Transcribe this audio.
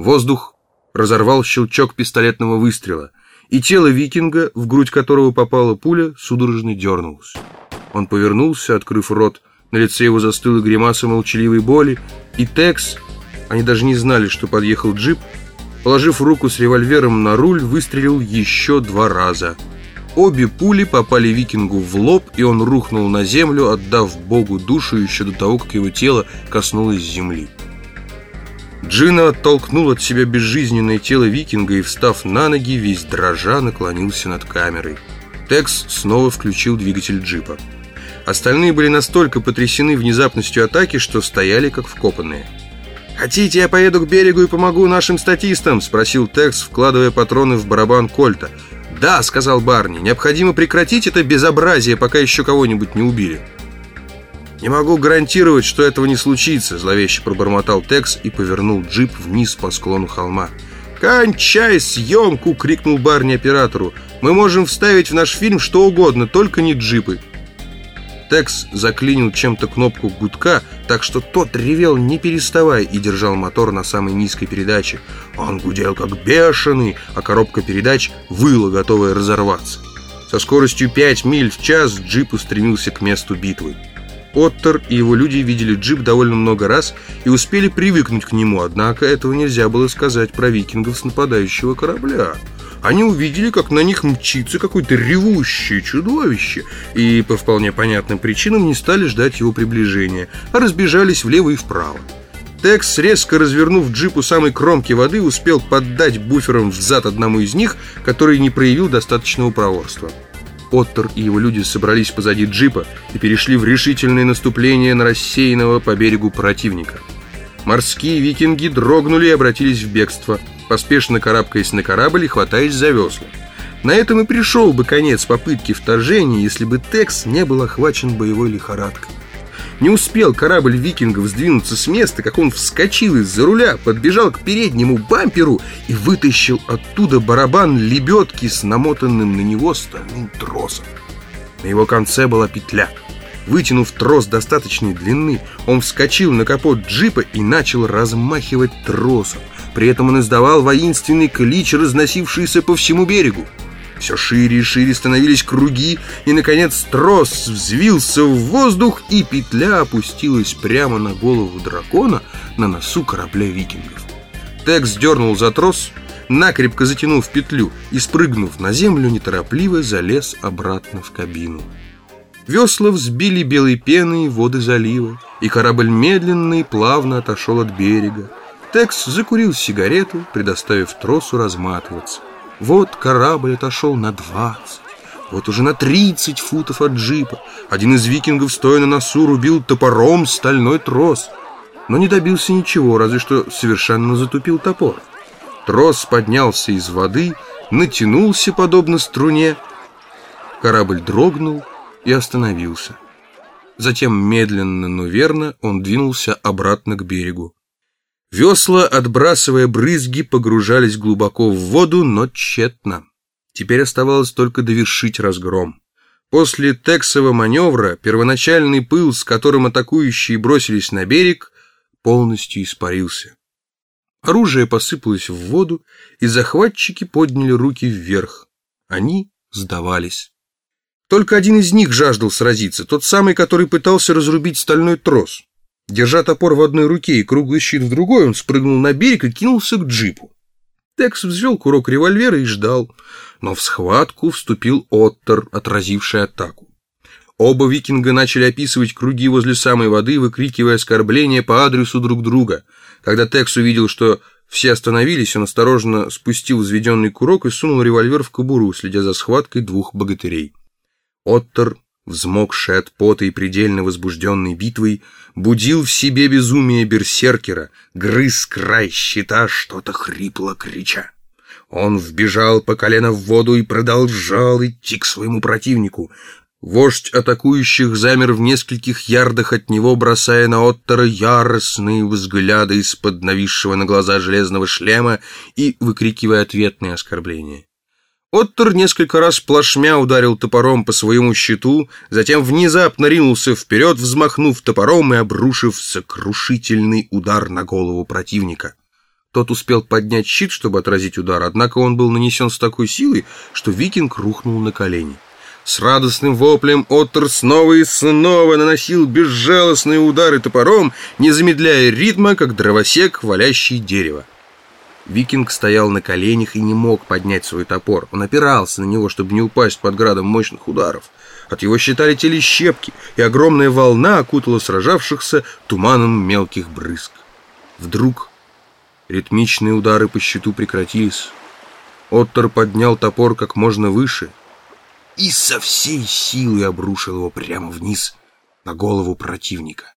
Воздух разорвал щелчок пистолетного выстрела, и тело викинга, в грудь которого попала пуля, судорожно дернулось. Он повернулся, открыв рот, на лице его застыла гримаса молчаливой боли, и Текс, они даже не знали, что подъехал джип, положив руку с револьвером на руль, выстрелил еще два раза. Обе пули попали викингу в лоб, и он рухнул на землю, отдав Богу душу еще до того, как его тело коснулось земли. Джина оттолкнул от себя безжизненное тело викинга и, встав на ноги, весь дрожа наклонился над камерой. Текс снова включил двигатель джипа. Остальные были настолько потрясены внезапностью атаки, что стояли как вкопанные. «Хотите, я поеду к берегу и помогу нашим статистам?» – спросил Текс, вкладывая патроны в барабан Кольта. «Да», – сказал Барни, – «необходимо прекратить это безобразие, пока еще кого-нибудь не убили». «Не могу гарантировать, что этого не случится», – зловеще пробормотал Текс и повернул джип вниз по склону холма. «Кончай съемку!» – крикнул Барни оператору. «Мы можем вставить в наш фильм что угодно, только не джипы». Текс заклинил чем-то кнопку гудка, так что тот ревел не переставая и держал мотор на самой низкой передаче. Он гудел как бешеный, а коробка передач выла, готовая разорваться. Со скоростью 5 миль в час джип устремился к месту битвы. Оттер и его люди видели джип довольно много раз и успели привыкнуть к нему, однако этого нельзя было сказать про викингов с нападающего корабля. Они увидели, как на них мчится какое-то ревущее чудовище, и по вполне понятным причинам не стали ждать его приближения, а разбежались влево и вправо. Текс, резко развернув джип у самой кромки воды, успел поддать буфером в зад одному из них, который не проявил достаточного проворства. Оттер и его люди собрались позади джипа и перешли в решительное наступление на рассеянного по берегу противника. Морские викинги дрогнули и обратились в бегство, поспешно карабкаясь на корабль и хватаясь за весла. На этом и пришел бы конец попытки вторжения, если бы Текс не был охвачен боевой лихорадкой. Не успел корабль викингов сдвинуться с места, как он вскочил из-за руля, подбежал к переднему бамперу и вытащил оттуда барабан лебедки с намотанным на него стальным тросом. На его конце была петля. Вытянув трос достаточной длины, он вскочил на капот джипа и начал размахивать тросом. При этом он издавал воинственный клич, разносившийся по всему берегу. Все шире и шире становились круги, и, наконец, трос взвился в воздух, и петля опустилась прямо на голову дракона на носу корабля викингов. Текс дернул за трос, накрепко затянув петлю и, спрыгнув на землю, неторопливо залез обратно в кабину. Весла взбили белой пеной воды залива, и корабль медленно и плавно отошел от берега. Текс закурил сигарету, предоставив тросу разматываться. Вот корабль отошел на 20, вот уже на 30 футов от джипа. Один из викингов, стоя на носу, рубил топором стальной трос. Но не добился ничего, разве что совершенно затупил топор. Трос поднялся из воды, натянулся подобно струне. Корабль дрогнул и остановился. Затем медленно, но верно он двинулся обратно к берегу. Весла, отбрасывая брызги, погружались глубоко в воду, но тщетно. Теперь оставалось только довершить разгром. После тексового маневра первоначальный пыл, с которым атакующие бросились на берег, полностью испарился. Оружие посыпалось в воду, и захватчики подняли руки вверх. Они сдавались. Только один из них жаждал сразиться, тот самый, который пытался разрубить стальной трос. Держа топор в одной руке и круглый щит в другой, он спрыгнул на берег и кинулся к джипу. Текс взвел курок револьвера и ждал, но в схватку вступил Оттер, отразивший атаку. Оба викинга начали описывать круги возле самой воды, выкрикивая оскорбления по адресу друг друга. Когда Текс увидел, что все остановились, он осторожно спустил взведенный курок и сунул револьвер в кобуру, следя за схваткой двух богатырей. Оттер взмокший от пота и предельно возбужденной битвой, будил в себе безумие берсеркера, грыз край щита, что-то хрипло крича. Он вбежал по колено в воду и продолжал идти к своему противнику. Вождь атакующих замер в нескольких ярдах от него, бросая на Оттера яростные взгляды из-под нависшего на глаза железного шлема и выкрикивая ответные оскорбления. Оттер несколько раз плашмя ударил топором по своему щиту, затем внезапно ринулся вперед, взмахнув топором и обрушив сокрушительный удар на голову противника. Тот успел поднять щит, чтобы отразить удар, однако он был нанесен с такой силой, что викинг рухнул на колени. С радостным воплем Оттер снова и снова наносил безжалостные удары топором, не замедляя ритма, как дровосек, валящий дерево. Викинг стоял на коленях и не мог поднять свой топор. Он опирался на него, чтобы не упасть под градом мощных ударов. От его щита летели щепки, и огромная волна окутала сражавшихся туманом мелких брызг. Вдруг ритмичные удары по щиту прекратились. Оттер поднял топор как можно выше и со всей силы обрушил его прямо вниз на голову противника.